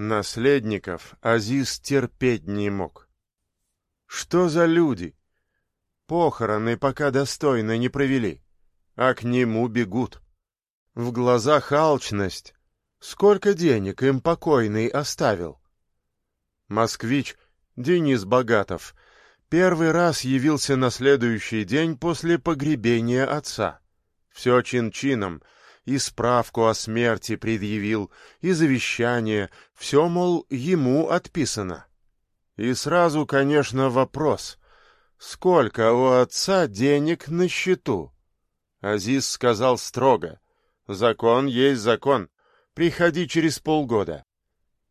Наследников Азиз терпеть не мог. Что за люди? Похороны пока достойно не провели, а к нему бегут. В глазах алчность. Сколько денег им покойный оставил? Москвич Денис Богатов первый раз явился на следующий день после погребения отца. Все чин-чином — и справку о смерти предъявил, и завещание, все, мол, ему отписано. И сразу, конечно, вопрос, сколько у отца денег на счету? Азиз сказал строго, закон есть закон, приходи через полгода.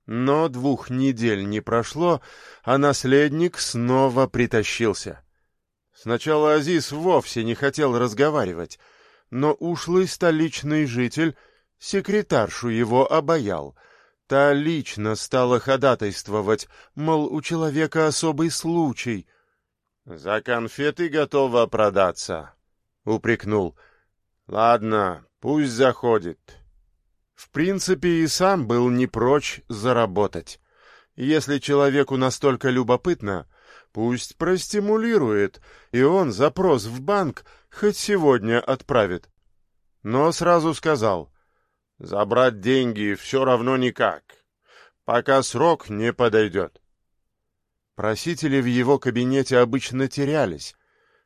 Но двух недель не прошло, а наследник снова притащился. Сначала Азиз вовсе не хотел разговаривать, но ушлый столичный житель секретаршу его обаял. Та лично стала ходатайствовать, мол, у человека особый случай. — За конфеты готова продаться, — упрекнул. — Ладно, пусть заходит. В принципе, и сам был не прочь заработать. Если человеку настолько любопытно, пусть простимулирует, и он запрос в банк хоть сегодня отправит. Но сразу сказал, забрать деньги все равно никак, пока срок не подойдет. Просители в его кабинете обычно терялись,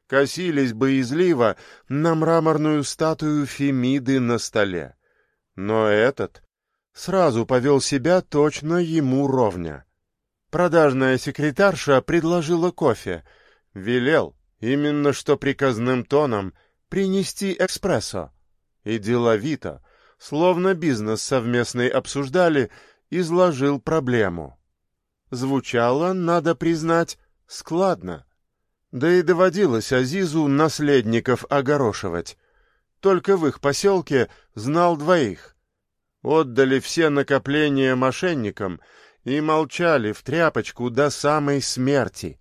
косились боязливо на мраморную статую Фемиды на столе. Но этот сразу повел себя точно ему ровня. Продажная секретарша предложила кофе, велел, именно что приказным тоном, принести экспрессо. И деловито, словно бизнес совместный обсуждали, изложил проблему. Звучало, надо признать, складно. Да и доводилось Азизу наследников огорошивать. Только в их поселке знал двоих. Отдали все накопления мошенникам и молчали в тряпочку до самой смерти.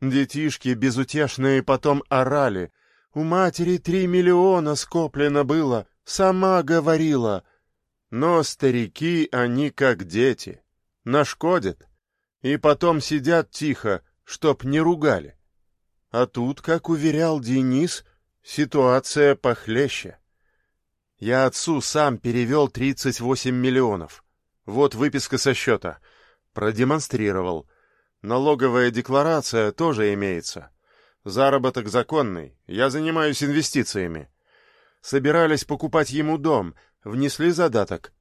Детишки безутешные потом орали. У матери три миллиона скоплено было, сама говорила. Но старики, они как дети, нашкодят. И потом сидят тихо, чтоб не ругали. А тут, как уверял Денис, ситуация похлеще. Я отцу сам перевел 38 миллионов. Вот выписка со счета. Продемонстрировал. Налоговая декларация тоже имеется. Заработок законный. Я занимаюсь инвестициями. Собирались покупать ему дом. Внесли задаток.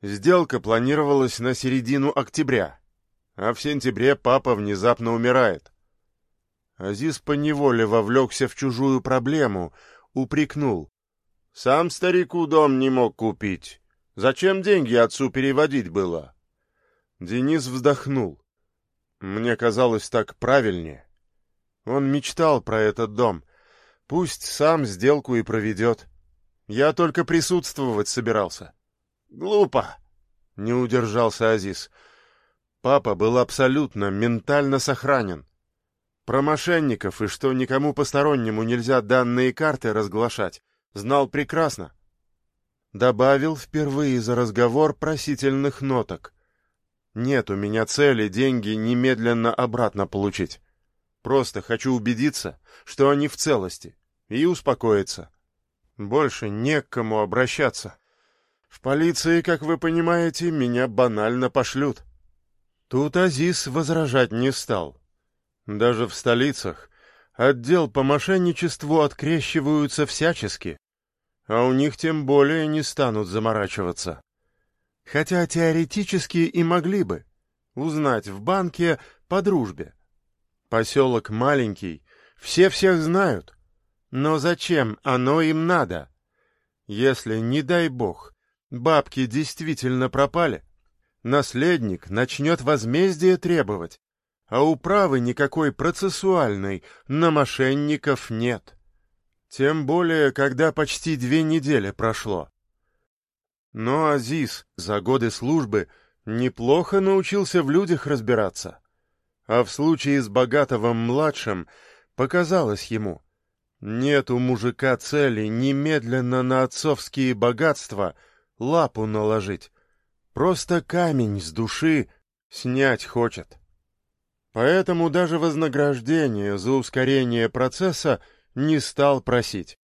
Сделка планировалась на середину октября. А в сентябре папа внезапно умирает. Азиз поневоле вовлекся в чужую проблему, упрекнул. «Сам старику дом не мог купить. Зачем деньги отцу переводить было?» Денис вздохнул. Мне казалось так правильнее. Он мечтал про этот дом. Пусть сам сделку и проведет. Я только присутствовать собирался. Глупо, не удержался Азиз. Папа был абсолютно ментально сохранен. Про мошенников и что никому постороннему нельзя данные карты разглашать, знал прекрасно. Добавил впервые за разговор просительных ноток — нет у меня цели деньги немедленно обратно получить. Просто хочу убедиться, что они в целости, и успокоиться. Больше не к кому обращаться. В полиции, как вы понимаете, меня банально пошлют. Тут Азиз возражать не стал. Даже в столицах отдел по мошенничеству открещиваются всячески, а у них тем более не станут заморачиваться хотя теоретически и могли бы, узнать в банке по дружбе. Поселок маленький, все всех знают, но зачем оно им надо? Если, не дай бог, бабки действительно пропали, наследник начнет возмездие требовать, а управы никакой процессуальной на мошенников нет. Тем более, когда почти две недели прошло. Но Азиз за годы службы неплохо научился в людях разбираться. А в случае с Богатовым-младшим показалось ему, нет у мужика цели немедленно на отцовские богатства лапу наложить. Просто камень с души снять хочет. Поэтому даже вознаграждение за ускорение процесса не стал просить.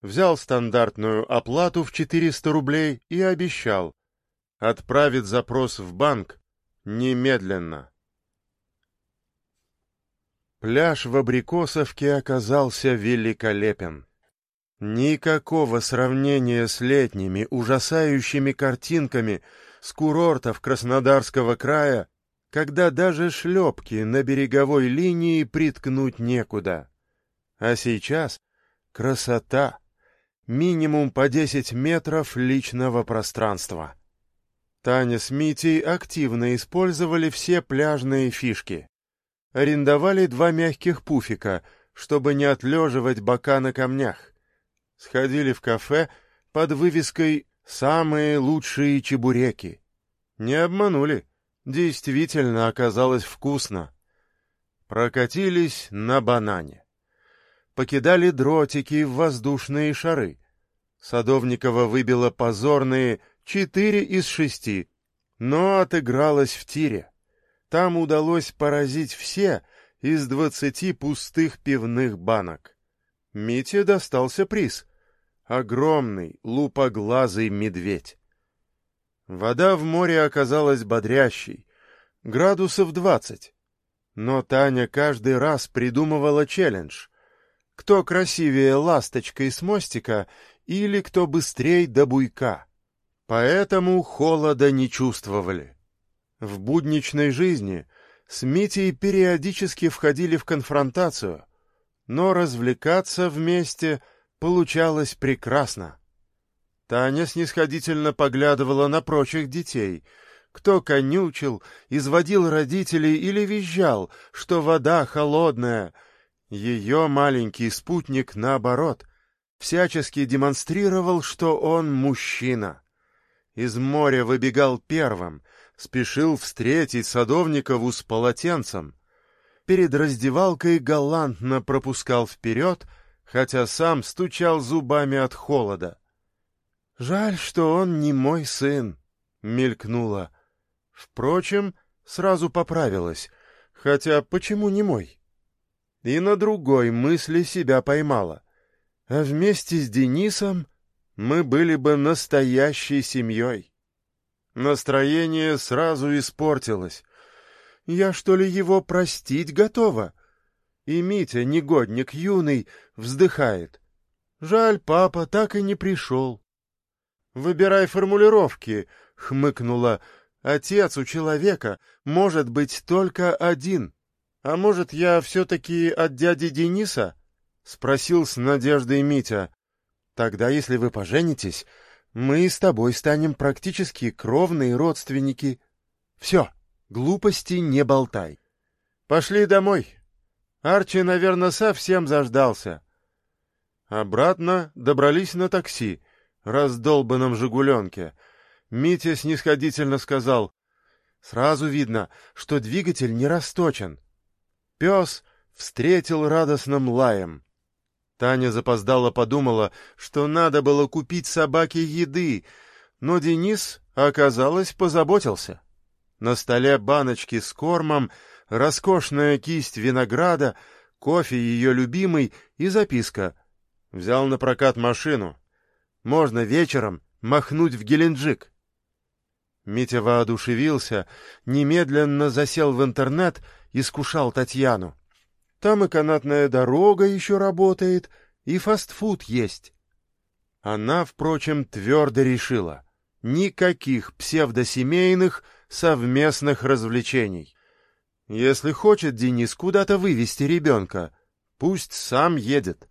Взял стандартную оплату в 400 рублей и обещал. Отправит запрос в банк немедленно. Пляж в Абрикосовке оказался великолепен. Никакого сравнения с летними ужасающими картинками с курортов Краснодарского края, когда даже шлепки на береговой линии приткнуть некуда. А сейчас красота, минимум по 10 метров личного пространства. Таня с Митей активно использовали все пляжные фишки арендовали два мягких пуфика, чтобы не отлеживать бока на камнях. Сходили в кафе под вывеской «Самые лучшие чебуреки». Не обманули, действительно оказалось вкусно. Прокатились на банане. Покидали дротики в воздушные шары. Садовникова выбила позорные четыре из шести, но отыгралась в тире. Там удалось поразить все из двадцати пустых пивных банок. Мите достался приз — огромный лупоглазый медведь. Вода в море оказалась бодрящей, градусов двадцать. Но Таня каждый раз придумывала челлендж. Кто красивее ласточкой с мостика или кто быстрей до буйка. Поэтому холода не чувствовали. В будничной жизни с Митей периодически входили в конфронтацию, но развлекаться вместе получалось прекрасно. Таня снисходительно поглядывала на прочих детей, кто конючил, изводил родителей или визжал, что вода холодная. Ее маленький спутник, наоборот, всячески демонстрировал, что он мужчина. Из моря выбегал первым — спешил встретить Садовникову с полотенцем. Перед раздевалкой галантно пропускал вперед, хотя сам стучал зубами от холода. «Жаль, что он не мой сын», — мелькнула. Впрочем, сразу поправилась, хотя почему не мой? И на другой мысли себя поймала. А вместе с Денисом мы были бы настоящей семьей. Настроение сразу испортилось. Я что ли его простить готова? И Митя, негодник юный, вздыхает. Жаль, папа так и не пришел. Выбирай формулировки, хмыкнула. Отец у человека может быть только один. А может, я все-таки от дяди Дениса? Спросил с надеждой Митя. Тогда, если вы поженитесь, мы с тобой станем практически кровные родственники. Все, глупости не болтай. Пошли домой. Арчи, наверное, совсем заждался. Обратно добрались на такси, раздолбанном «Жигуленке». Митя снисходительно сказал, «Сразу видно, что двигатель не расточен». Пес встретил радостным лаем. Таня запоздала подумала, что надо было купить собаке еды, но Денис, оказалось, позаботился. На столе баночки с кормом, роскошная кисть винограда, кофе ее любимый и записка. Взял на прокат машину. Можно вечером махнуть в Геленджик. Митя воодушевился, немедленно засел в интернет и скушал Татьяну. Там и канатная дорога еще работает, и фастфуд есть. Она, впрочем, твердо решила — никаких псевдосемейных совместных развлечений. Если хочет Денис куда-то вывести ребенка, пусть сам едет.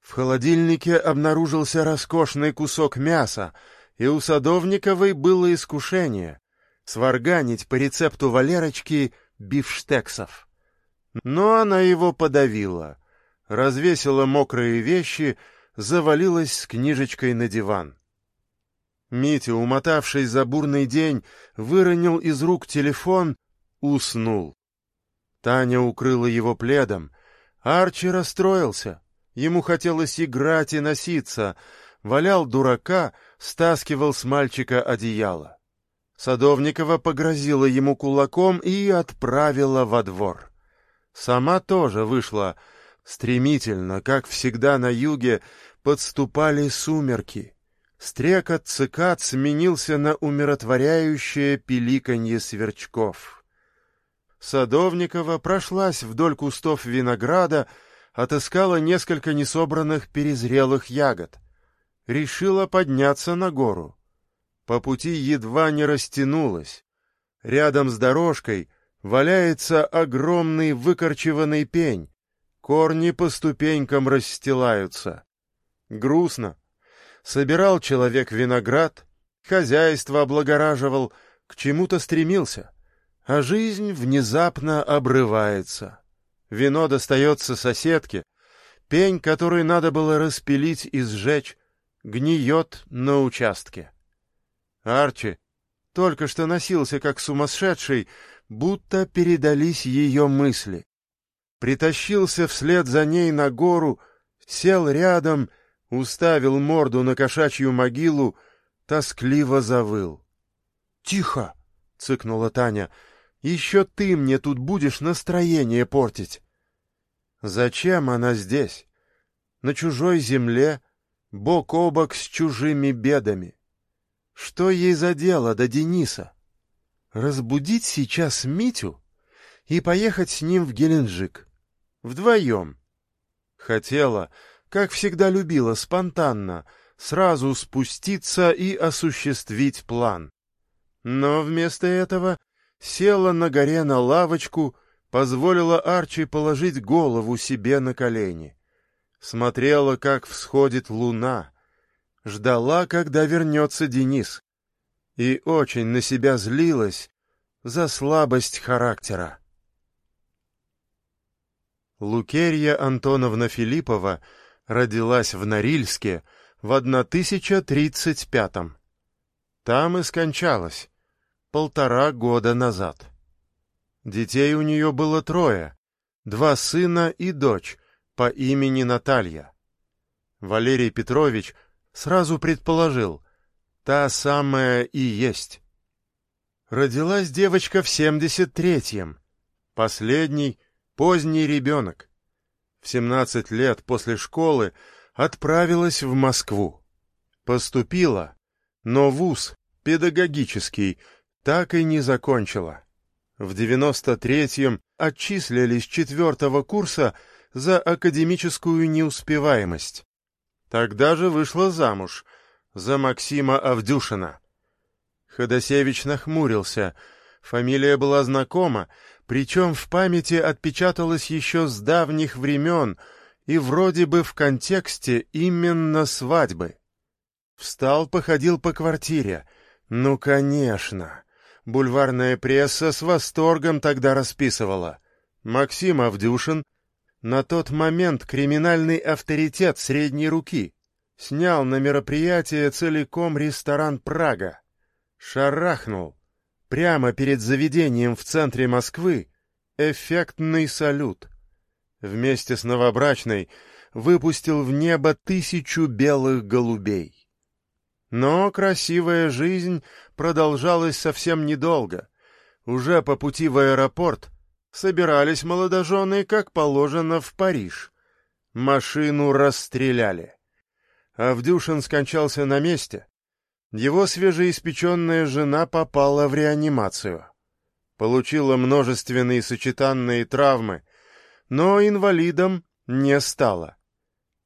В холодильнике обнаружился роскошный кусок мяса, и у Садовниковой было искушение — сварганить по рецепту Валерочки бифштексов. Но она его подавила, развесила мокрые вещи, завалилась с книжечкой на диван. Митя, умотавшись за бурный день, выронил из рук телефон, уснул. Таня укрыла его пледом. Арчи расстроился. Ему хотелось играть и носиться. Валял дурака, стаскивал с мальчика одеяло. Садовникова погрозила ему кулаком и отправила во двор. Сама тоже вышла стремительно, как всегда на юге, подступали сумерки. Стрекот цикад сменился на умиротворяющее пиликанье сверчков. Садовникова прошлась вдоль кустов винограда, отыскала несколько несобранных перезрелых ягод. Решила подняться на гору по пути едва не растянулась. Рядом с дорожкой валяется огромный выкорчеванный пень. Корни по ступенькам расстилаются. Грустно. Собирал человек виноград, хозяйство облагораживал, к чему-то стремился, а жизнь внезапно обрывается. Вино достается соседке, пень, который надо было распилить и сжечь, гниет на участке. Арчи только что носился как сумасшедший, будто передались ее мысли. Притащился вслед за ней на гору, сел рядом, уставил морду на кошачью могилу, тоскливо завыл. — Тихо! — цыкнула Таня. — Еще ты мне тут будешь настроение портить. Зачем она здесь? На чужой земле, бок о бок с чужими бедами. Что ей за дело до Дениса? Разбудить сейчас Митю и поехать с ним в Геленджик. Вдвоем. Хотела, как всегда любила, спонтанно, сразу спуститься и осуществить план. Но вместо этого села на горе на лавочку, позволила Арчи положить голову себе на колени. Смотрела, как всходит луна, ждала, когда вернется Денис, и очень на себя злилась за слабость характера. Лукерья Антоновна Филиппова родилась в Норильске в 1035-м. Там и скончалась полтора года назад. Детей у нее было трое, два сына и дочь по имени Наталья. Валерий Петрович — Сразу предположил, та самая и есть. Родилась девочка в семьдесят третьем, последний, поздний ребенок. В семнадцать лет после школы отправилась в Москву. Поступила, но вуз, педагогический, так и не закончила. В девяносто третьем отчислили с четвертого курса за академическую неуспеваемость. Тогда же вышла замуж за Максима Авдюшина. Ходосевич нахмурился. Фамилия была знакома, причем в памяти отпечаталась еще с давних времен и вроде бы в контексте именно свадьбы. Встал, походил по квартире. Ну, конечно. Бульварная пресса с восторгом тогда расписывала. Максим Авдюшин — на тот момент криминальный авторитет средней руки снял на мероприятие целиком ресторан «Прага». Шарахнул. Прямо перед заведением в центре Москвы эффектный салют. Вместе с новобрачной выпустил в небо тысячу белых голубей. Но красивая жизнь продолжалась совсем недолго. Уже по пути в аэропорт Собирались молодожены, как положено, в Париж. Машину расстреляли. Авдюшин скончался на месте. Его свежеиспеченная жена попала в реанимацию. Получила множественные сочетанные травмы, но инвалидом не стала.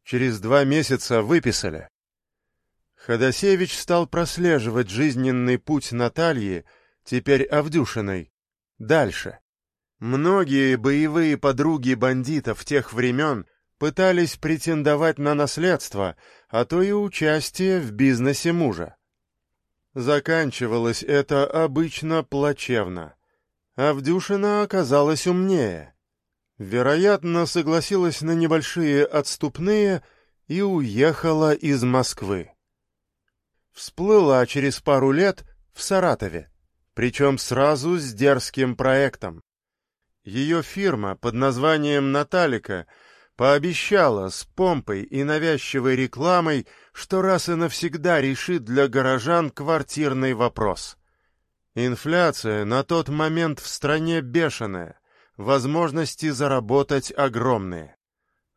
Через два месяца выписали. Ходосевич стал прослеживать жизненный путь Натальи, теперь Авдюшиной, дальше. Многие боевые подруги бандитов тех времен пытались претендовать на наследство, а то и участие в бизнесе мужа. Заканчивалось это обычно плачевно. Авдюшина оказалась умнее. Вероятно, согласилась на небольшие отступные и уехала из Москвы. Всплыла через пару лет в Саратове, причем сразу с дерзким проектом. Ее фирма под названием «Наталика» пообещала с помпой и навязчивой рекламой, что раз и навсегда решит для горожан квартирный вопрос. Инфляция на тот момент в стране бешеная, возможности заработать огромные.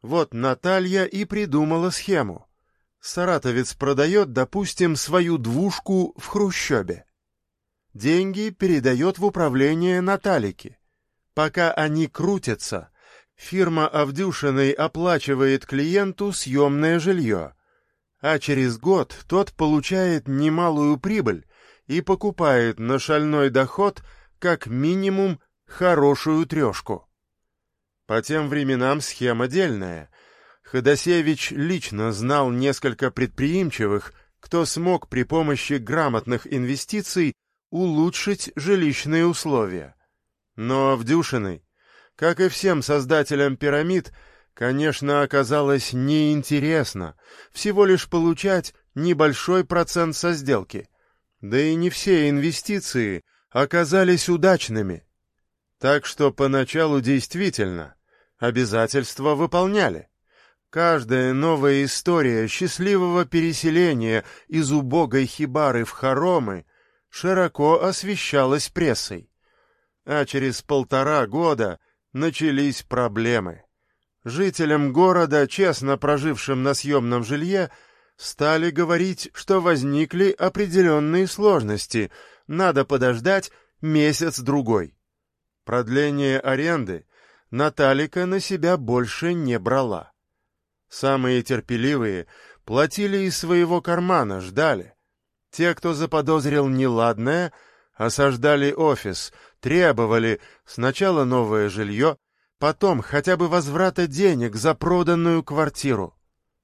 Вот Наталья и придумала схему. Саратовец продает, допустим, свою двушку в Хрущебе. Деньги передает в управление Наталике. Пока они крутятся, фирма Авдюшиной оплачивает клиенту съемное жилье, а через год тот получает немалую прибыль и покупает на шальной доход как минимум хорошую трешку. По тем временам схема дельная. Ходосевич лично знал несколько предприимчивых, кто смог при помощи грамотных инвестиций улучшить жилищные условия. Но Авдюшиной, как и всем создателям пирамид, конечно, оказалось неинтересно всего лишь получать небольшой процент со сделки. Да и не все инвестиции оказались удачными. Так что поначалу действительно обязательства выполняли. Каждая новая история счастливого переселения из убогой хибары в хоромы широко освещалась прессой. А через полтора года начались проблемы. Жителям города, честно прожившим на съемном жилье, стали говорить, что возникли определенные сложности, надо подождать месяц-другой. Продление аренды Наталика на себя больше не брала. Самые терпеливые платили из своего кармана, ждали. Те, кто заподозрил неладное, осаждали офис, требовали сначала новое жилье, потом хотя бы возврата денег за проданную квартиру.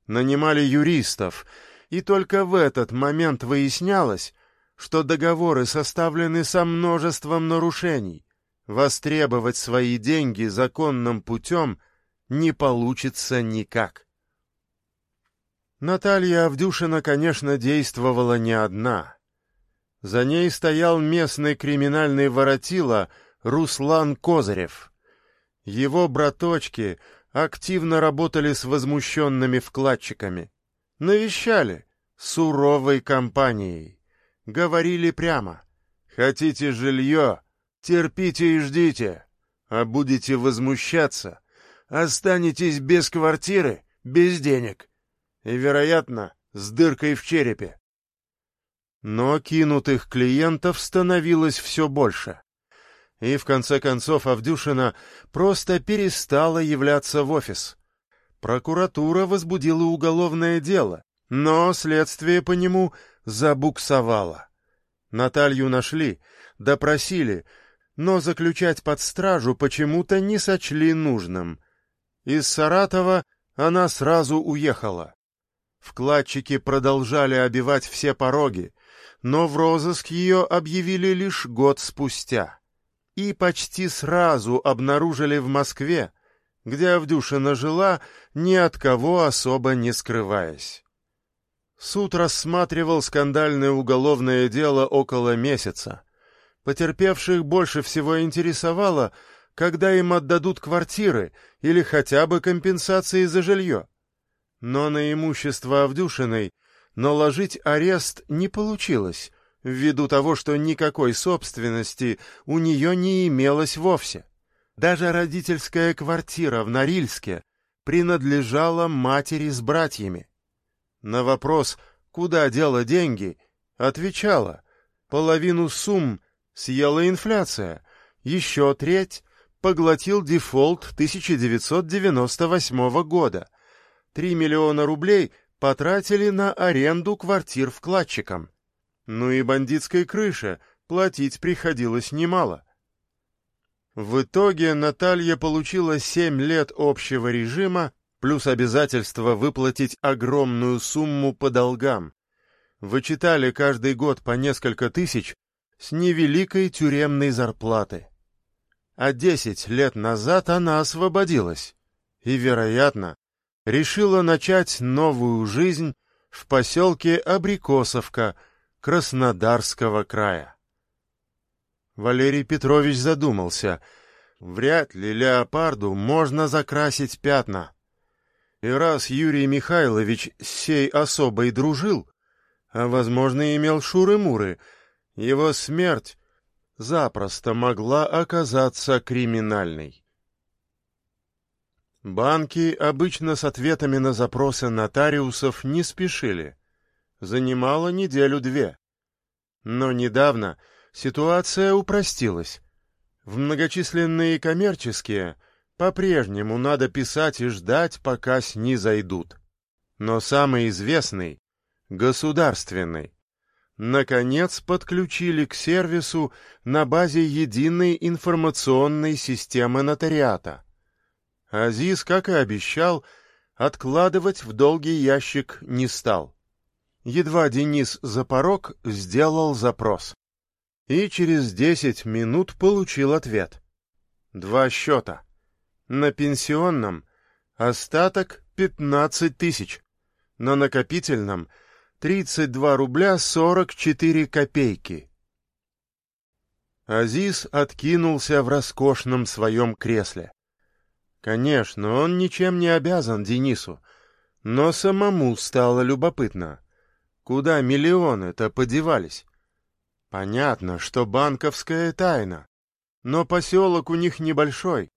Нанимали юристов, и только в этот момент выяснялось, что договоры составлены со множеством нарушений. Востребовать свои деньги законным путем не получится никак. Наталья Авдюшина, конечно, действовала не одна. За ней стоял местный криминальный воротило Руслан Козырев. Его браточки активно работали с возмущенными вкладчиками. Навещали суровой компанией. Говорили прямо. Хотите жилье? Терпите и ждите. А будете возмущаться? Останетесь без квартиры, без денег и, вероятно, с дыркой в черепе. Но кинутых клиентов становилось все больше. И в конце концов Авдюшина просто перестала являться в офис. Прокуратура возбудила уголовное дело, но следствие по нему забуксовало. Наталью нашли, допросили, но заключать под стражу почему-то не сочли нужным. Из Саратова она сразу уехала. Вкладчики продолжали обивать все пороги, но в розыск ее объявили лишь год спустя. И почти сразу обнаружили в Москве, где Авдюшина жила, ни от кого особо не скрываясь. Суд рассматривал скандальное уголовное дело около месяца. Потерпевших больше всего интересовало, когда им отдадут квартиры или хотя бы компенсации за жилье. Но на имущество Авдюшиной наложить арест не получилось, ввиду того, что никакой собственности у нее не имелось вовсе. Даже родительская квартира в Норильске принадлежала матери с братьями. На вопрос, куда дела деньги, отвечала, половину сумм съела инфляция, еще треть поглотил дефолт 1998 года, 3 миллиона рублей потратили на аренду квартир вкладчикам. Ну и бандитской крыше платить приходилось немало. В итоге Наталья получила 7 лет общего режима плюс обязательство выплатить огромную сумму по долгам. Вычитали каждый год по несколько тысяч с невеликой тюремной зарплаты. А 10 лет назад она освободилась и, вероятно, решила начать новую жизнь в поселке Абрикосовка Краснодарского края. Валерий Петрович задумался. Вряд ли леопарду можно закрасить пятна. И раз Юрий Михайлович сей особой дружил, а, возможно, имел шуры-муры, его смерть запросто могла оказаться криминальной. Банки обычно с ответами на запросы нотариусов не спешили. Занимало неделю-две. Но недавно ситуация упростилась. В многочисленные коммерческие по-прежнему надо писать и ждать, пока снизойдут. Но самый известный — государственный. Наконец подключили к сервису на базе единой информационной системы нотариата. Азиз, как и обещал, откладывать в долгий ящик не стал. Едва Денис за порог сделал запрос. И через десять минут получил ответ. Два счета. На пенсионном остаток пятнадцать тысяч на накопительном 32 рубля 44 копейки. Азиз откинулся в роскошном своем кресле. Конечно, он ничем не обязан Денису, но самому стало любопытно. Куда миллионы-то подевались? Понятно, что банковская тайна, но поселок у них небольшой,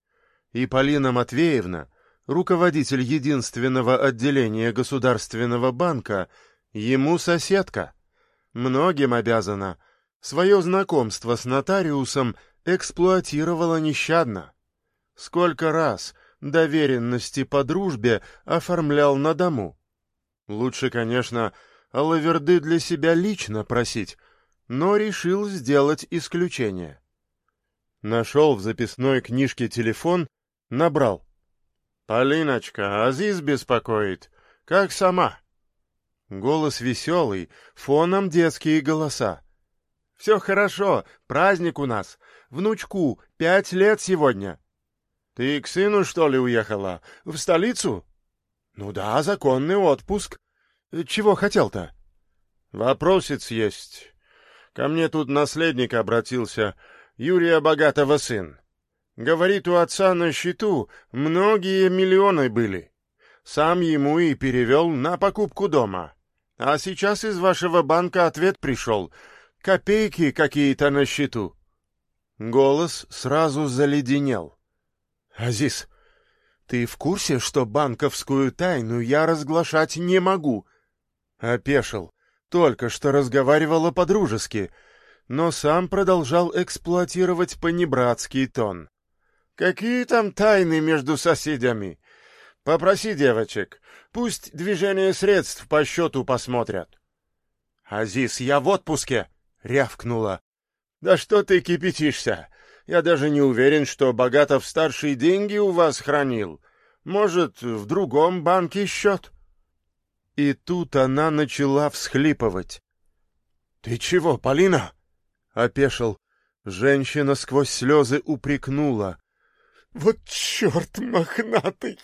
и Полина Матвеевна — руководитель единственного отделения Государственного банка, ему соседка. Многим обязана. Свое знакомство с нотариусом эксплуатировала нещадно. Сколько раз доверенности по дружбе оформлял на дому. Лучше, конечно, Лаверды для себя лично просить, но решил сделать исключение. Нашел в записной книжке телефон, набрал. «Полиночка, Азиз беспокоит. Как сама?» Голос веселый, фоном детские голоса. «Все хорошо, праздник у нас. Внучку, пять лет сегодня». «Ты к сыну, что ли, уехала? В столицу?» «Ну да, законный отпуск. Чего хотел-то?» «Вопросец есть. Ко мне тут наследник обратился, Юрия Богатого сын. Говорит, у отца на счету многие миллионы были. Сам ему и перевел на покупку дома. А сейчас из вашего банка ответ пришел. Копейки какие-то на счету. Голос сразу заледенел. «Азиз, ты в курсе, что банковскую тайну я разглашать не могу?» Опешил. Только что разговаривала по-дружески, но сам продолжал эксплуатировать понебратский тон. Какие там тайны между соседями? Попроси девочек, пусть движение средств по счету посмотрят. Азиз, я в отпуске, рявкнула. Да что ты кипятишься? Я даже не уверен, что Богатов-старший деньги у вас хранил. Может, в другом банке счет? И тут она начала всхлипывать. — Ты чего, Полина? — опешил. Женщина сквозь слезы упрекнула. Вот черт мохнатый!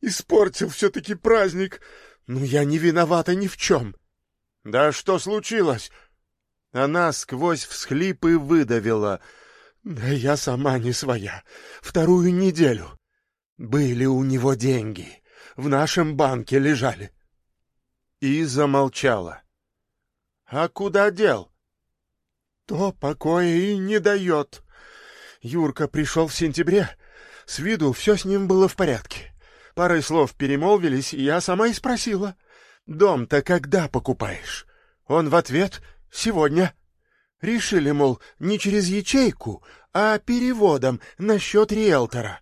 Испортил все-таки праздник. Ну, я не виновата ни в чем. Да что случилось? Она сквозь всхлипы выдавила. Да я сама не своя. Вторую неделю. Были у него деньги. В нашем банке лежали. И замолчала. А куда дел? То покоя и не дает. Юрка пришел в сентябре, с виду все с ним было в порядке. Парой слов перемолвились, и я сама и спросила. «Дом-то когда покупаешь?» Он в ответ «Сегодня». Решили, мол, не через ячейку, а переводом на счет риэлтора.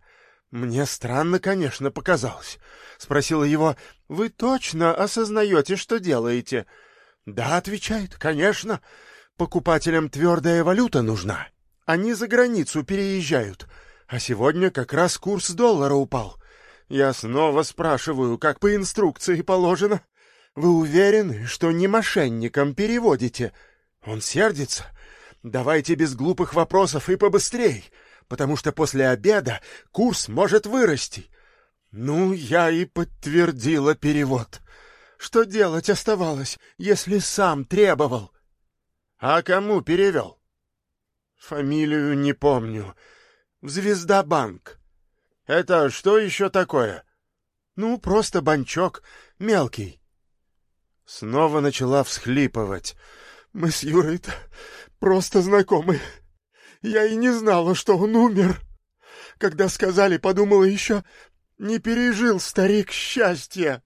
Мне странно, конечно, показалось. Спросила его, «Вы точно осознаете, что делаете?» «Да», — отвечает, «конечно. Покупателям твердая валюта нужна. Они за границу переезжают». А сегодня как раз курс доллара упал. Я снова спрашиваю, как по инструкции положено. Вы уверены, что не мошенникам переводите? Он сердится. Давайте без глупых вопросов и побыстрей, потому что после обеда курс может вырасти. Ну, я и подтвердила перевод. Что делать оставалось, если сам требовал? А кому перевел? Фамилию не помню в Звездобанк. Это что еще такое? Ну, просто банчок, мелкий. Снова начала всхлипывать. Мы с Юрой-то просто знакомы. Я и не знала, что он умер. Когда сказали, подумала еще, не пережил старик счастья.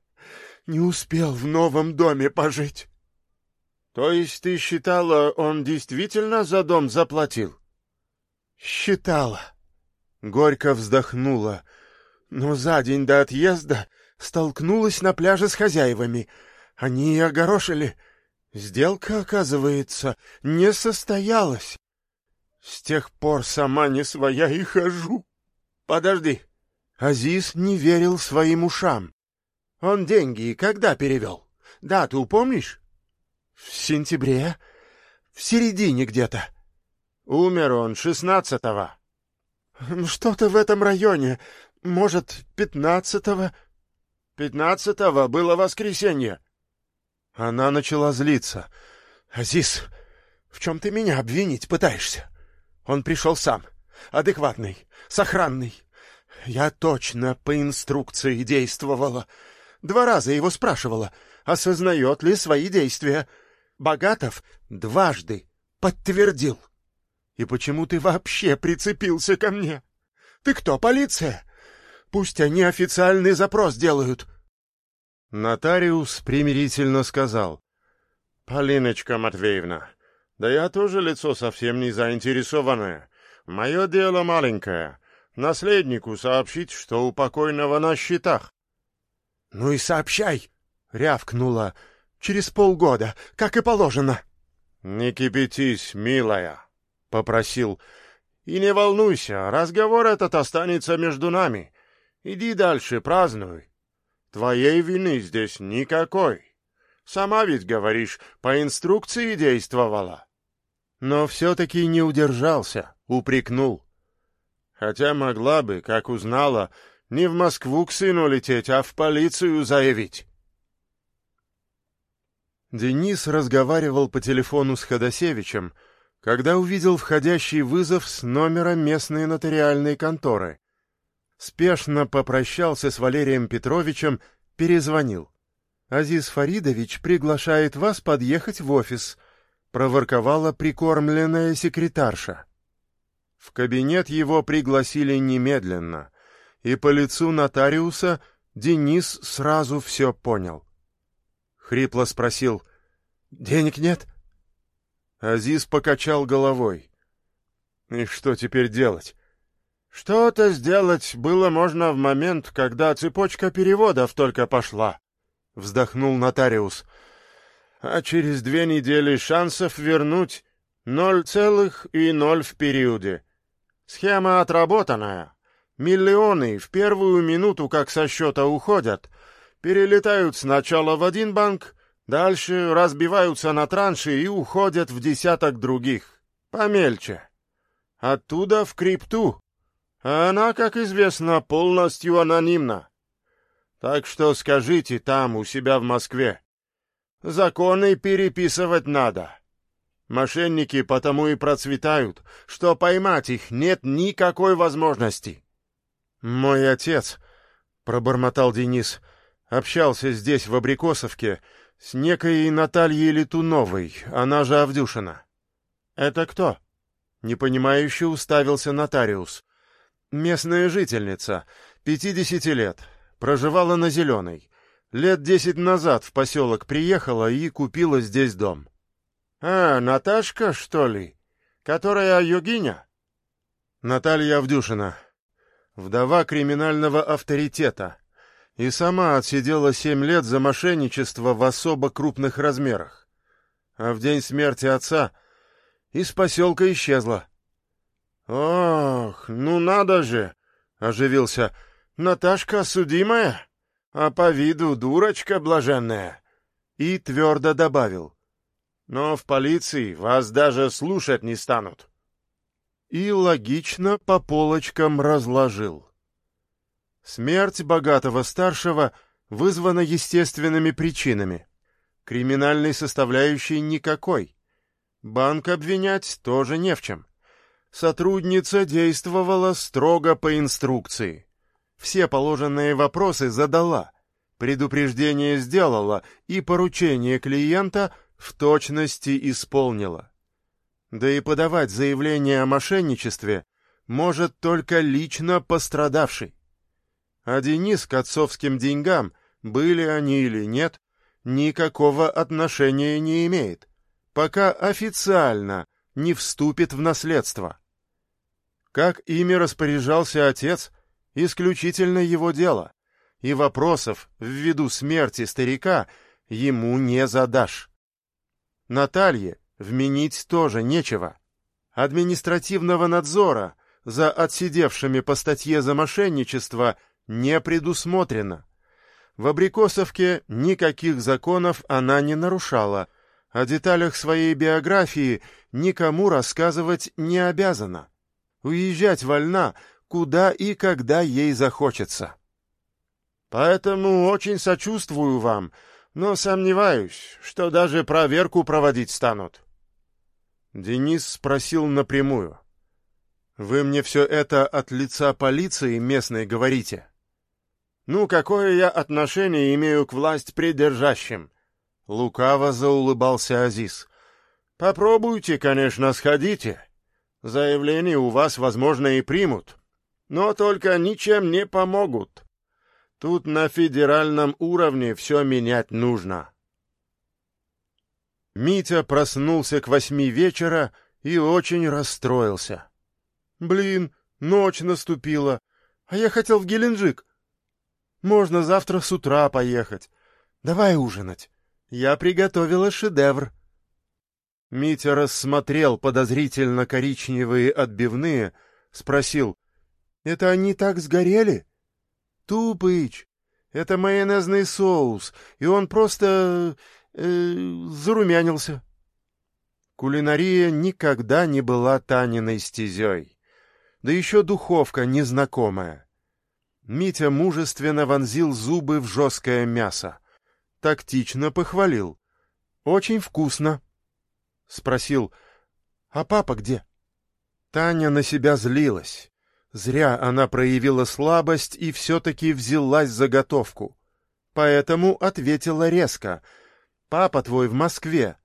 Не успел в новом доме пожить. То есть ты считала, он действительно за дом заплатил? Считала. Горько вздохнула, но за день до отъезда столкнулась на пляже с хозяевами. Они огорошили. Сделка, оказывается, не состоялась. С тех пор сама не своя и хожу. Подожди. Азиз не верил своим ушам. Он деньги когда перевел? Дату помнишь? В сентябре. В середине где-то. Умер он шестнадцатого. Что-то в этом районе. Может, пятнадцатого? Пятнадцатого было воскресенье. Она начала злиться. «Азиз, в чем ты меня обвинить пытаешься? Он пришел сам, адекватный, сохранный. Я точно по инструкции действовала. Два раза его спрашивала, осознает ли свои действия. Богатов дважды подтвердил. И почему ты вообще прицепился ко мне? Ты кто, полиция? Пусть они официальный запрос делают. Нотариус примирительно сказал. — Полиночка Матвеевна, да я тоже лицо совсем не заинтересованное. Мое дело маленькое. Наследнику сообщить, что у покойного на счетах. — Ну и сообщай, — рявкнула, — через полгода, как и положено. — Не кипятись, милая, — попросил. — И не волнуйся, разговор этот останется между нами. Иди дальше, празднуй. Твоей вины здесь никакой. Сама ведь, говоришь, по инструкции действовала. Но все-таки не удержался, упрекнул. Хотя могла бы, как узнала, не в Москву к сыну лететь, а в полицию заявить. Денис разговаривал по телефону с Ходосевичем, когда увидел входящий вызов с номера местной нотариальной конторы спешно попрощался с Валерием Петровичем, перезвонил. «Азиз Фаридович приглашает вас подъехать в офис», — проворковала прикормленная секретарша. В кабинет его пригласили немедленно, и по лицу нотариуса Денис сразу все понял. Хрипло спросил, «Денег нет?» Азиз покачал головой. «И что теперь делать?» Что-то сделать было можно в момент, когда цепочка переводов только пошла, — вздохнул нотариус. А через две недели шансов вернуть ноль целых и ноль в периоде. Схема отработанная. Миллионы в первую минуту, как со счета уходят, перелетают сначала в один банк, дальше разбиваются на транши и уходят в десяток других, помельче. Оттуда в крипту, она, как известно, полностью анонимна. Так что скажите там, у себя в Москве. Законы переписывать надо. Мошенники потому и процветают, что поймать их нет никакой возможности. «Мой отец», — пробормотал Денис, — общался здесь, в Абрикосовке, с некой Натальей Летуновой, она же Авдюшина. «Это кто?» — непонимающе уставился нотариус. Местная жительница, пятидесяти лет, проживала на Зеленой. Лет десять назад в поселок приехала и купила здесь дом. — А, Наташка, что ли? Которая йогиня? Наталья Авдюшина, вдова криминального авторитета, и сама отсидела семь лет за мошенничество в особо крупных размерах. А в день смерти отца из поселка исчезла. «Ох, ну надо же!» — оживился. «Наташка судимая, а по виду дурочка блаженная». И твердо добавил. «Но в полиции вас даже слушать не станут». И логично по полочкам разложил. Смерть богатого старшего вызвана естественными причинами. Криминальной составляющей никакой. Банк обвинять тоже не в чем. Сотрудница действовала строго по инструкции. Все положенные вопросы задала, предупреждение сделала и поручение клиента в точности исполнила. Да и подавать заявление о мошенничестве может только лично пострадавший. А Денис к отцовским деньгам, были они или нет, никакого отношения не имеет, пока официально не вступит в наследство. Как ими распоряжался отец, исключительно его дело, и вопросов ввиду смерти старика ему не задашь. Наталье вменить тоже нечего. Административного надзора за отсидевшими по статье за мошенничество не предусмотрено. В Абрикосовке никаких законов она не нарушала, о деталях своей биографии никому рассказывать не обязана. Уезжать вольна, куда и когда ей захочется. Поэтому очень сочувствую вам, но сомневаюсь, что даже проверку проводить станут. Денис спросил напрямую. «Вы мне все это от лица полиции местной говорите?» «Ну, какое я отношение имею к власть придержащим?» Лукаво заулыбался Азиз. «Попробуйте, конечно, сходите. Заявление у вас, возможно, и примут. Но только ничем не помогут. Тут на федеральном уровне все менять нужно». Митя проснулся к восьми вечера и очень расстроился. «Блин, ночь наступила, а я хотел в Геленджик. Можно завтра с утра поехать. Давай ужинать. Я приготовила шедевр». Митя рассмотрел подозрительно коричневые отбивные, спросил, «Это они так сгорели?» «Тупыч, это майонезный соус, и он просто... Э, зарумянился». Кулинария никогда не была Таниной стезей. Да еще духовка незнакомая. Митя мужественно вонзил зубы в жесткое мясо. Тактично похвалил. «Очень вкусно». Спросил, «А папа где?» Таня на себя злилась. Зря она проявила слабость и все-таки взялась за готовку. Поэтому ответила резко. «Папа твой в Москве.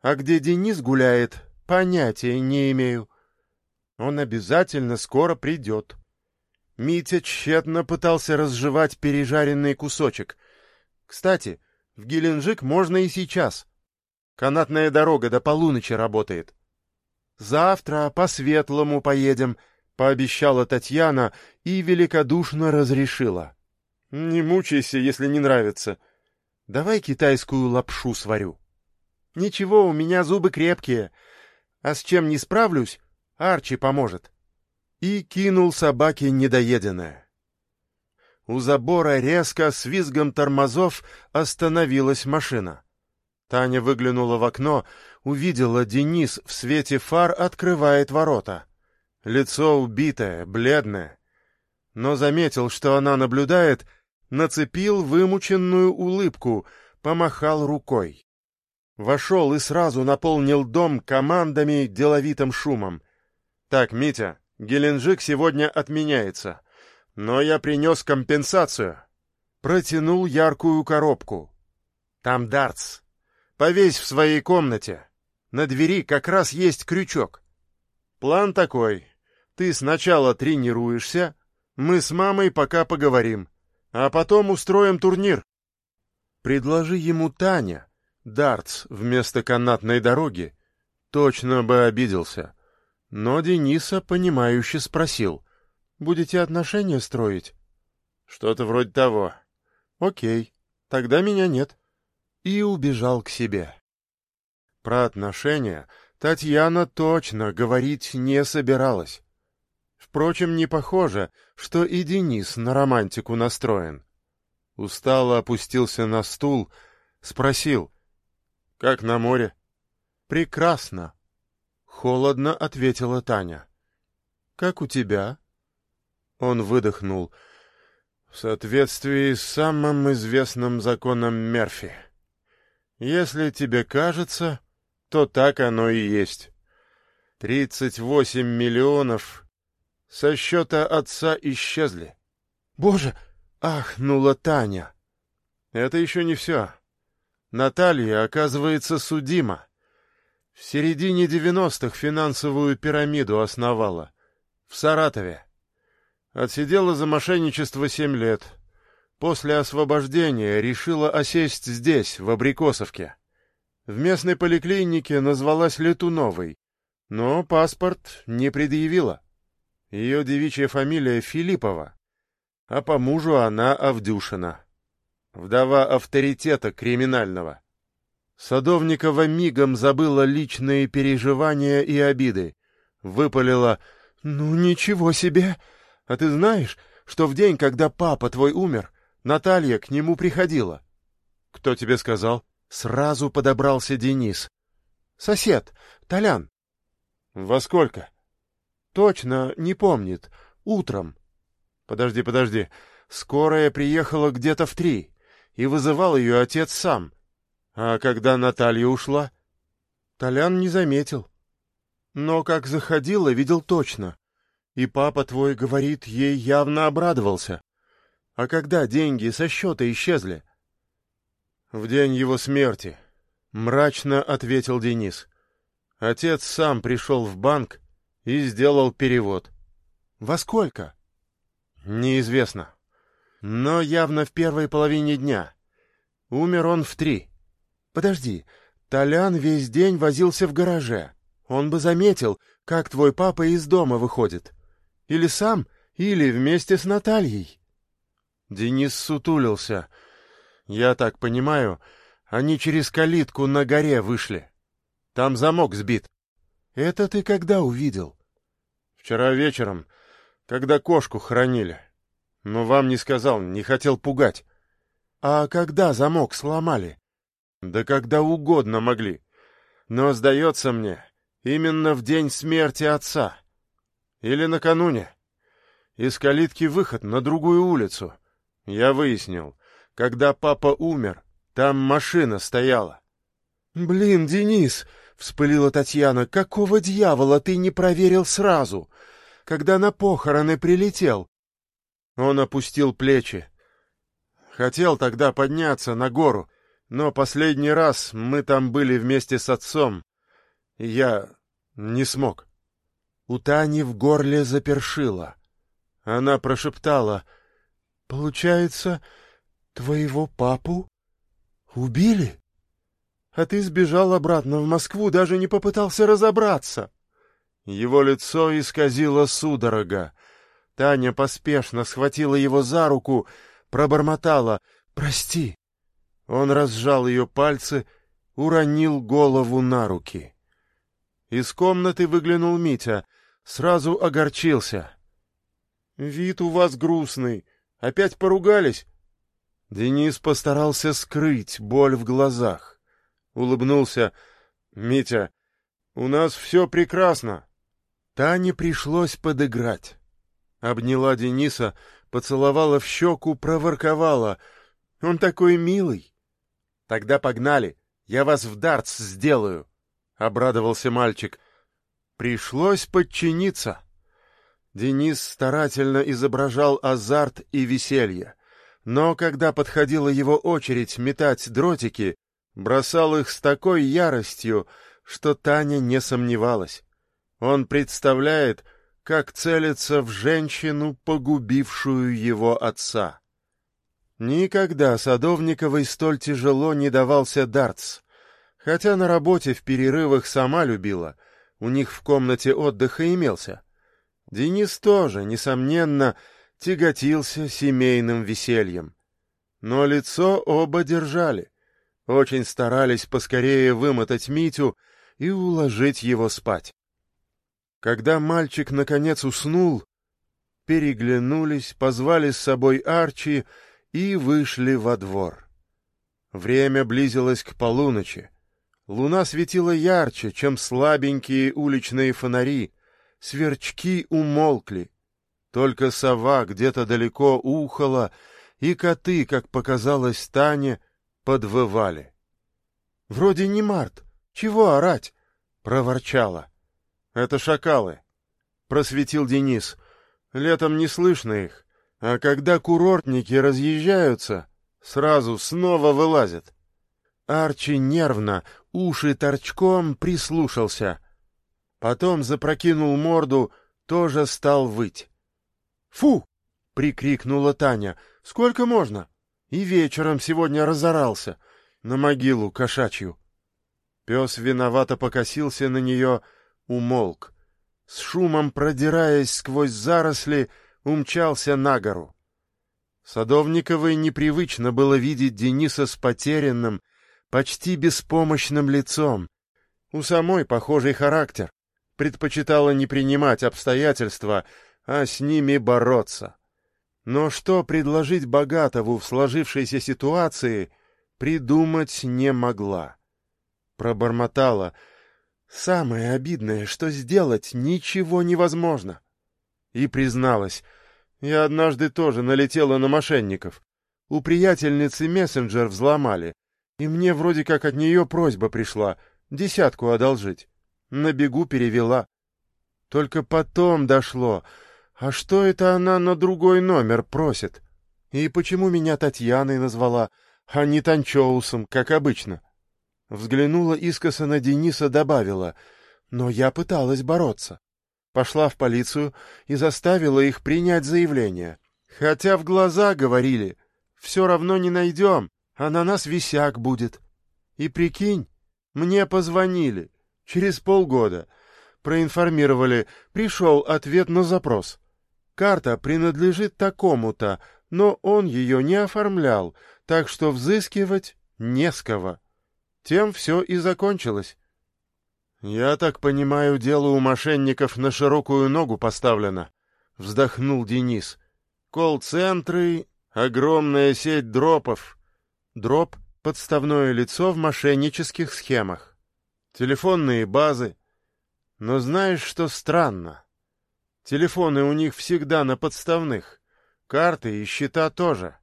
А где Денис гуляет, понятия не имею. Он обязательно скоро придет». Митя тщетно пытался разжевать пережаренный кусочек — кстати, в Геленджик можно и сейчас. Канатная дорога до полуночи работает. Завтра по-светлому поедем, пообещала Татьяна и великодушно разрешила. Не мучайся, если не нравится. Давай китайскую лапшу сварю. Ничего, у меня зубы крепкие. А с чем не справлюсь, Арчи поможет. И кинул собаке недоеденное. У забора резко с визгом тормозов остановилась машина. Таня выглянула в окно, увидела Денис в свете фар открывает ворота. Лицо убитое, бледное. Но заметил, что она наблюдает, нацепил вымученную улыбку, помахал рукой. Вошел и сразу наполнил дом командами деловитым шумом. «Так, Митя, Геленджик сегодня отменяется. Но я принес компенсацию. Протянул яркую коробку. Там дартс. Повесь в своей комнате. На двери как раз есть крючок. План такой. Ты сначала тренируешься, мы с мамой пока поговорим, а потом устроим турнир. Предложи ему Таня, дартс вместо канатной дороги. Точно бы обиделся. Но Дениса, понимающе спросил — Будете отношения строить? Что-то вроде того. Окей, тогда меня нет. И убежал к себе. Про отношения Татьяна точно говорить не собиралась. Впрочем, не похоже, что и Денис на романтику настроен. Устало опустился на стул, спросил. — Как на море? — Прекрасно. Холодно ответила Таня. — Как у тебя? Он выдохнул. В соответствии с самым известным законом Мерфи. Если тебе кажется, то так оно и есть. Тридцать восемь миллионов со счета отца исчезли. Боже! Ахнула Таня. Это еще не все. Наталья, оказывается, судима. В середине девяностых финансовую пирамиду основала. В Саратове. Отсидела за мошенничество семь лет. После освобождения решила осесть здесь, в Абрикосовке. В местной поликлинике назвалась Летуновой, но паспорт не предъявила. Ее девичья фамилия Филиппова, а по мужу она Авдюшина. Вдова авторитета криминального. Садовникова мигом забыла личные переживания и обиды. Выпалила «Ну, ничего себе! А ты знаешь, что в день, когда папа твой умер, Наталья к нему приходила?» «Кто тебе сказал?» Сразу подобрался Денис. «Сосед, Толян». «Во сколько?» «Точно не помнит. Утром». «Подожди, подожди. Скорая приехала где-то в три, и вызывал ее отец сам. А когда Наталья ушла?» Толян не заметил. Но как заходила, видел точно. И папа твой, говорит, ей явно обрадовался. А когда деньги со счета исчезли? В день его смерти, — мрачно ответил Денис. Отец сам пришел в банк и сделал перевод. Во сколько? Неизвестно. Но явно в первой половине дня. Умер он в три. Подожди, Толян весь день возился в гараже. Он бы заметил, как твой папа из дома выходит. Или сам, или вместе с Натальей. Денис сутулился. Я так понимаю, они через калитку на горе вышли. Там замок сбит. Это ты когда увидел? Вчера вечером, когда кошку хранили. Но вам не сказал, не хотел пугать. А когда замок сломали? Да когда угодно могли. Но, сдается мне, именно в день смерти отца. Или накануне. Из калитки выход на другую улицу. Я выяснил, когда папа умер, там машина стояла. — Блин, Денис, — вспылила Татьяна, — какого дьявола ты не проверил сразу, когда на похороны прилетел? Он опустил плечи. Хотел тогда подняться на гору, но последний раз мы там были вместе с отцом, я не смог. У Тани в горле запершило. Она прошептала — Получается, твоего папу убили? А ты сбежал обратно в Москву, даже не попытался разобраться. Его лицо исказило судорога. Таня поспешно схватила его за руку, пробормотала «Прости». Он разжал ее пальцы, уронил голову на руки. Из комнаты выглянул Митя, сразу огорчился. «Вид у вас грустный. Опять поругались?» Денис постарался скрыть боль в глазах. Улыбнулся. «Митя, у нас все прекрасно». Тане пришлось подыграть. Обняла Дениса, поцеловала в щеку, проворковала. «Он такой милый!» «Тогда погнали, я вас в дартс сделаю!» — обрадовался мальчик. Пришлось подчиниться. Денис старательно изображал азарт и веселье, но когда подходила его очередь метать дротики, бросал их с такой яростью, что Таня не сомневалась. Он представляет, как целится в женщину, погубившую его отца. Никогда Садовниковой столь тяжело не давался дартс, хотя на работе в перерывах сама любила, у них в комнате отдыха имелся — Денис тоже, несомненно, тяготился семейным весельем. Но лицо оба держали, очень старались поскорее вымотать Митю и уложить его спать. Когда мальчик наконец уснул, переглянулись, позвали с собой Арчи и вышли во двор. Время близилось к полуночи. Луна светила ярче, чем слабенькие уличные фонари — Сверчки умолкли. Только сова где-то далеко ухала, и коты, как показалось Тане, подвывали. — Вроде не март. Чего орать? — проворчала. — Это шакалы, — просветил Денис. Летом не слышно их, а когда курортники разъезжаются, сразу снова вылазят. Арчи нервно, уши торчком, прислушался. Потом запрокинул морду, тоже стал выть. «Фу!» — прикрикнула Таня. «Сколько можно?» И вечером сегодня разорался на могилу кошачью. Пес виновато покосился на нее, умолк. С шумом продираясь сквозь заросли, умчался на гору. Садовниковой непривычно было видеть Дениса с потерянным, почти беспомощным лицом. У самой похожий характер. Предпочитала не принимать обстоятельства, а с ними бороться. Но что предложить Богатову в сложившейся ситуации, придумать не могла. Пробормотала. «Самое обидное, что сделать ничего невозможно». И призналась. Я однажды тоже налетела на мошенников. У приятельницы мессенджер взломали, и мне вроде как от нее просьба пришла десятку одолжить. На бегу перевела. Только потом дошло — а что это она на другой номер просит? И почему меня Татьяной назвала, а не Танчоусом, как обычно? Взглянула искоса на Дениса, добавила, но я пыталась бороться. Пошла в полицию и заставила их принять заявление. Хотя в глаза говорили, все равно не найдем, а на нас висяк будет. И прикинь, мне позвонили через полгода, проинформировали, пришел ответ на запрос. Карта принадлежит такому-то, но он ее не оформлял, так что взыскивать не с кого. Тем все и закончилось. «Я так понимаю, дело у мошенников на широкую ногу поставлено», — вздохнул Денис. «Колл-центры, огромная сеть дропов». Дроп — подставное лицо в мошеннических схемах. Телефонные базы. Но знаешь, что странно? Телефоны у них всегда на подставных. Карты и счета тоже.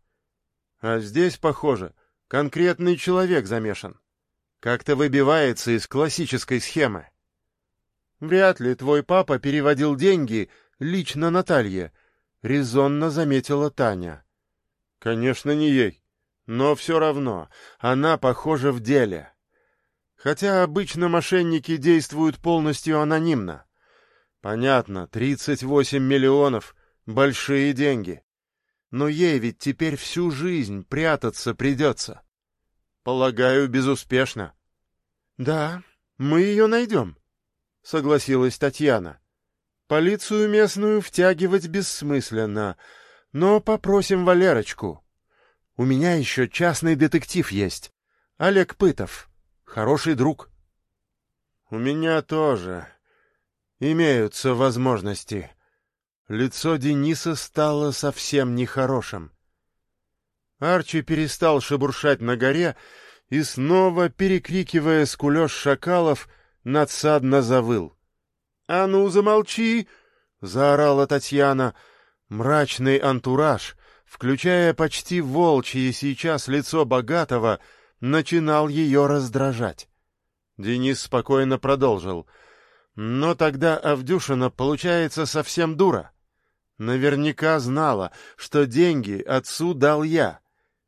А здесь, похоже, конкретный человек замешан. Как-то выбивается из классической схемы. Вряд ли твой папа переводил деньги лично Наталье, — резонно заметила Таня. Конечно, не ей. Но все равно, она, похожа в деле. Хотя обычно мошенники действуют полностью анонимно. Понятно, 38 миллионов — большие деньги. Но ей ведь теперь всю жизнь прятаться придется. Полагаю, безуспешно. — Да, мы ее найдем, — согласилась Татьяна. Полицию местную втягивать бессмысленно, но попросим Валерочку. У меня еще частный детектив есть. Олег Пытов. Хороший друг. — У меня тоже, имеются возможности. Лицо Дениса стало совсем нехорошим. Арчи перестал шебуршать на горе и снова, перекрикивая скулеж шакалов, надсадно завыл. — А ну, замолчи! — заорала Татьяна. Мрачный антураж, включая почти волчье сейчас лицо богатого, начинал ее раздражать. Денис спокойно продолжил — но тогда Авдюшина получается совсем дура. Наверняка знала, что деньги отцу дал я,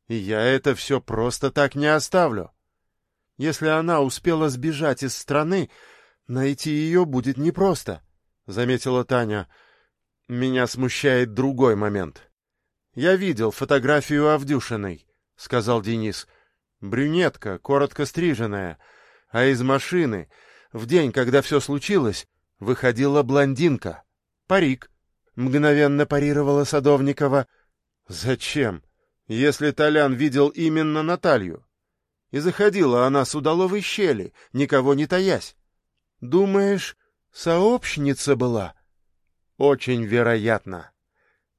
и я это все просто так не оставлю. Если она успела сбежать из страны, найти ее будет непросто, — заметила Таня. Меня смущает другой момент. Я видел фотографию Авдюшиной, — сказал Денис. Брюнетка, коротко стриженная, а из машины в день, когда все случилось, выходила блондинка. Парик. Мгновенно парировала Садовникова. Зачем, если Толян видел именно Наталью? И заходила она с удаловой щели, никого не таясь. Думаешь, сообщница была? Очень вероятно.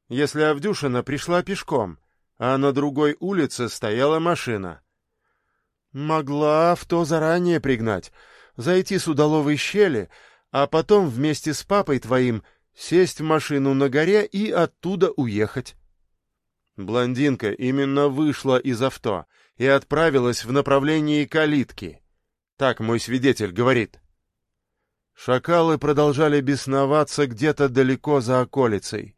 Если Авдюшина пришла пешком, а на другой улице стояла машина. Могла авто заранее пригнать, зайти с удаловой щели, а потом вместе с папой твоим сесть в машину на горе и оттуда уехать. Блондинка именно вышла из авто и отправилась в направлении калитки. Так мой свидетель говорит. Шакалы продолжали бесноваться где-то далеко за околицей.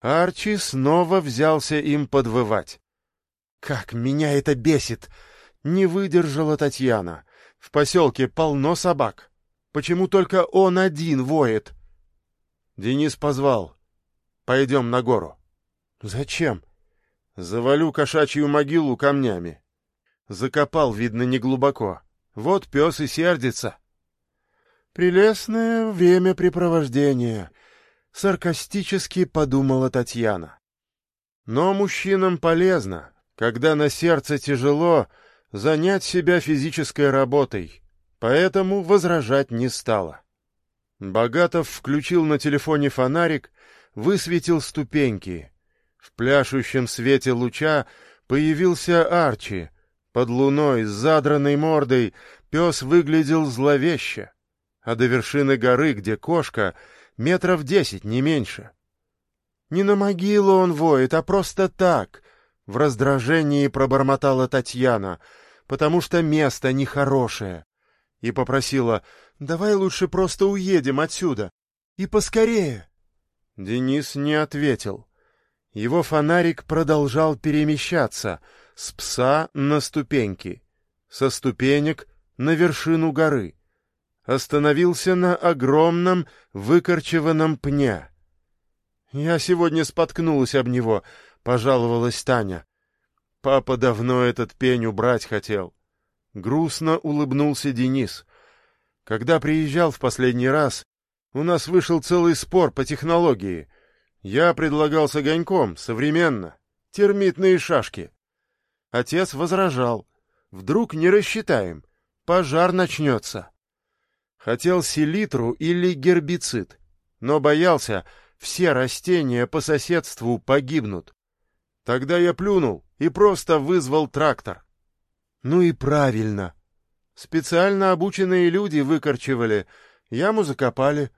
Арчи снова взялся им подвывать. «Как меня это бесит!» — не выдержала Татьяна. В поселке полно собак. Почему только он один воет? Денис позвал. Пойдем на гору. Зачем? Завалю кошачью могилу камнями. Закопал, видно, неглубоко. Вот пес и сердится. Прелестное времяпрепровождение, саркастически подумала Татьяна. Но мужчинам полезно, когда на сердце тяжело, занять себя физической работой, поэтому возражать не стала. Богатов включил на телефоне фонарик, высветил ступеньки. В пляшущем свете луча появился Арчи. Под луной с задранной мордой пес выглядел зловеще, а до вершины горы, где кошка, метров десять, не меньше. Не на могилу он воет, а просто так, — в раздражении пробормотала Татьяна, потому что место нехорошее. И попросила, давай лучше просто уедем отсюда. И поскорее. Денис не ответил. Его фонарик продолжал перемещаться с пса на ступеньки, со ступенек на вершину горы. Остановился на огромном выкорчеванном пне. «Я сегодня споткнулась об него», — пожаловалась Таня. «Папа давно этот пень убрать хотел». Грустно улыбнулся Денис. «Когда приезжал в последний раз, у нас вышел целый спор по технологии. Я предлагал с огоньком, современно, термитные шашки. Отец возражал. Вдруг не рассчитаем, пожар начнется. Хотел селитру или гербицид, но боялся, все растения по соседству погибнут. Тогда я плюнул и просто вызвал трактор. Ну и правильно. Специально обученные люди выкорчевали, яму закопали,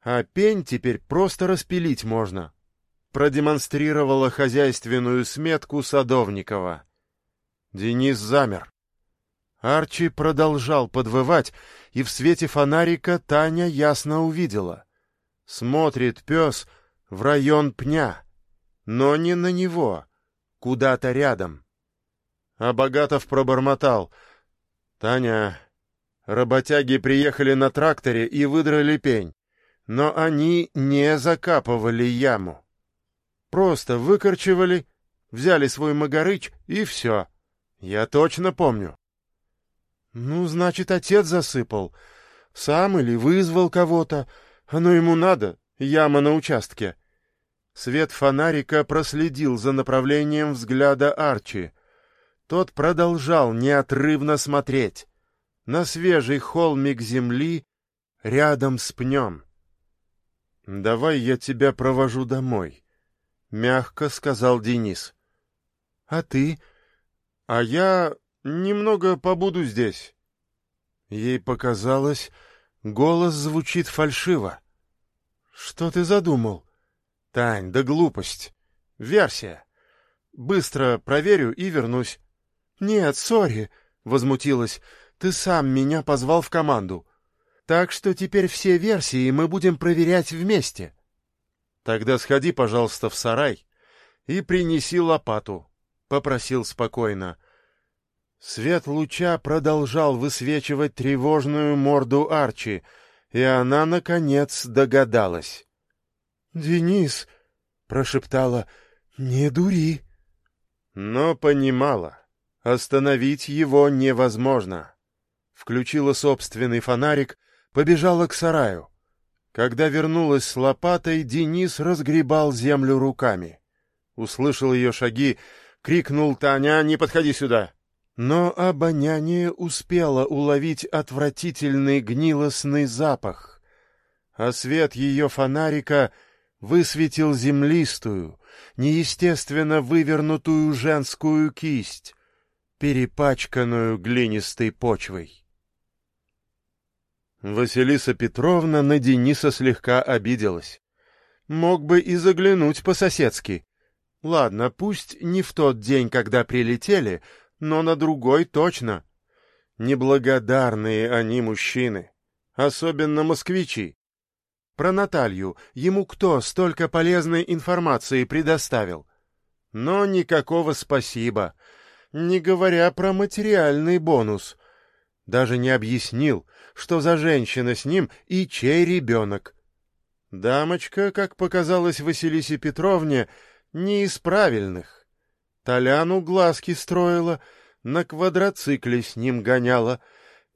а пень теперь просто распилить можно. Продемонстрировала хозяйственную сметку Садовникова. Денис замер. Арчи продолжал подвывать, и в свете фонарика Таня ясно увидела — Смотрит пес в район пня, но не на него, куда-то рядом. А Богатов пробормотал. «Таня, работяги приехали на тракторе и выдрали пень, но они не закапывали яму. Просто выкорчевали, взяли свой магарыч и все. Я точно помню». «Ну, значит, отец засыпал. Сам или вызвал кого-то, оно ему надо, яма на участке. Свет фонарика проследил за направлением взгляда Арчи. Тот продолжал неотрывно смотреть. На свежий холмик земли рядом с пнем. — Давай я тебя провожу домой, — мягко сказал Денис. — А ты? — А я немного побуду здесь. Ей показалось, голос звучит фальшиво. «Что ты задумал?» «Тань, да глупость. Версия. Быстро проверю и вернусь». «Нет, сори», — возмутилась. «Ты сам меня позвал в команду. Так что теперь все версии мы будем проверять вместе». «Тогда сходи, пожалуйста, в сарай и принеси лопату», — попросил спокойно. Свет луча продолжал высвечивать тревожную морду Арчи — и она, наконец, догадалась. — Денис, — прошептала, — не дури. Но понимала, остановить его невозможно. Включила собственный фонарик, побежала к сараю. Когда вернулась с лопатой, Денис разгребал землю руками. Услышал ее шаги, крикнул «Таня, не подходи сюда!» Но обоняние успело уловить отвратительный гнилостный запах, а свет ее фонарика высветил землистую, неестественно вывернутую женскую кисть, перепачканную глинистой почвой. Василиса Петровна на Дениса слегка обиделась. Мог бы и заглянуть по-соседски. Ладно, пусть не в тот день, когда прилетели, но на другой точно. Неблагодарные они мужчины, особенно москвичи. Про Наталью ему кто столько полезной информации предоставил? Но никакого спасибо, не говоря про материальный бонус. Даже не объяснил, что за женщина с ним и чей ребенок. Дамочка, как показалось Василисе Петровне, не из правильных. Толяну глазки строила, на квадроцикле с ним гоняла,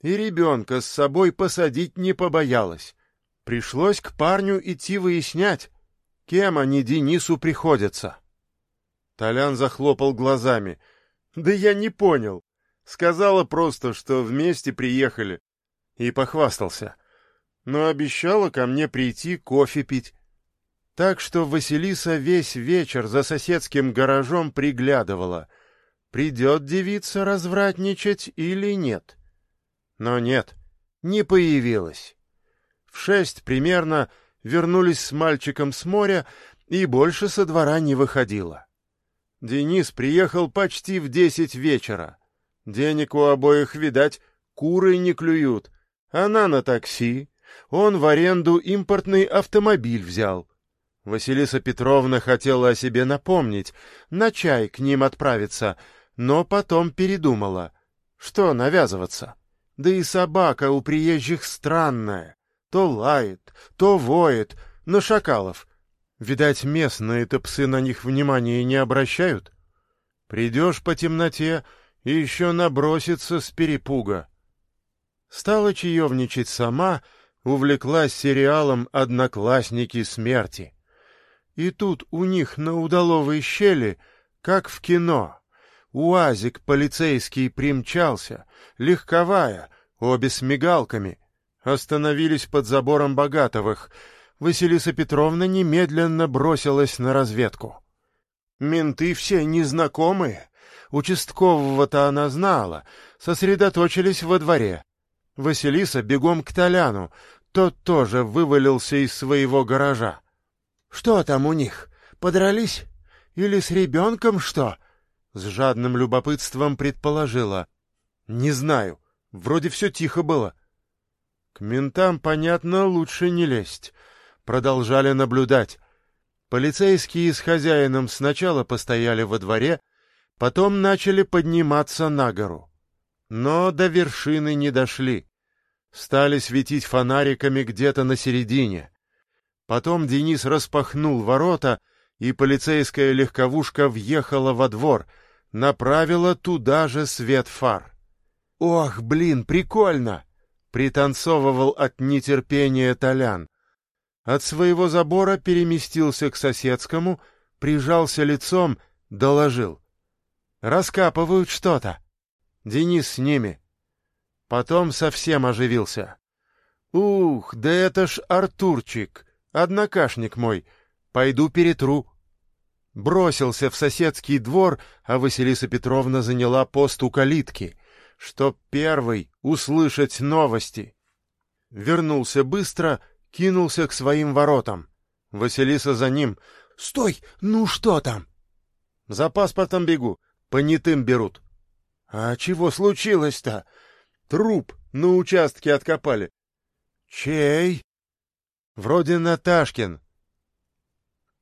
и ребенка с собой посадить не побоялась. Пришлось к парню идти выяснять, кем они Денису приходятся. Толян захлопал глазами. «Да я не понял. Сказала просто, что вместе приехали. И похвастался. Но обещала ко мне прийти кофе пить. Так что Василиса весь вечер за соседским гаражом приглядывала. Придет девица развратничать или нет? Но нет, не появилась. Шесть примерно вернулись с мальчиком с моря и больше со двора не выходила. Денис приехал почти в десять вечера. Денег у обоих, видать, куры не клюют. Она на такси, он в аренду импортный автомобиль взял. Василиса Петровна хотела о себе напомнить, на чай к ним отправиться, но потом передумала. Что навязываться? Да и собака у приезжих странная. То лает, то воет, на шакалов. Видать, местные-то псы на них внимания не обращают. Придешь по темноте и еще набросится с перепуга. Стала чаевничать сама, увлеклась сериалом «Одноклассники смерти». И тут у них на удаловой щели, как в кино, УАЗик полицейский примчался, легковая, обе с мигалками, остановились под забором Богатовых — Василиса Петровна немедленно бросилась на разведку. Менты все незнакомые. Участкового-то она знала, сосредоточились во дворе. Василиса бегом к Толяну, тот тоже вывалился из своего гаража. — Что там у них? Подрались? Или с ребенком что? — с жадным любопытством предположила. — Не знаю. Вроде все тихо было. К ментам, понятно, лучше не лезть продолжали наблюдать. Полицейские с хозяином сначала постояли во дворе, потом начали подниматься на гору. Но до вершины не дошли. Стали светить фонариками где-то на середине. Потом Денис распахнул ворота, и полицейская легковушка въехала во двор, направила туда же свет фар. «Ох, блин, прикольно!» — пританцовывал от нетерпения Толян от своего забора переместился к соседскому, прижался лицом, доложил. «Раскапывают что-то. Денис с ними». Потом совсем оживился. «Ух, да это ж Артурчик, однокашник мой. Пойду перетру». Бросился в соседский двор, а Василиса Петровна заняла пост у калитки, чтоб первый услышать новости. Вернулся быстро — кинулся к своим воротам. Василиса за ним. «Стой! Ну что там?» «За паспортом бегу. Понятым берут». «А чего случилось-то?» «Труп на участке откопали». «Чей?» «Вроде Наташкин.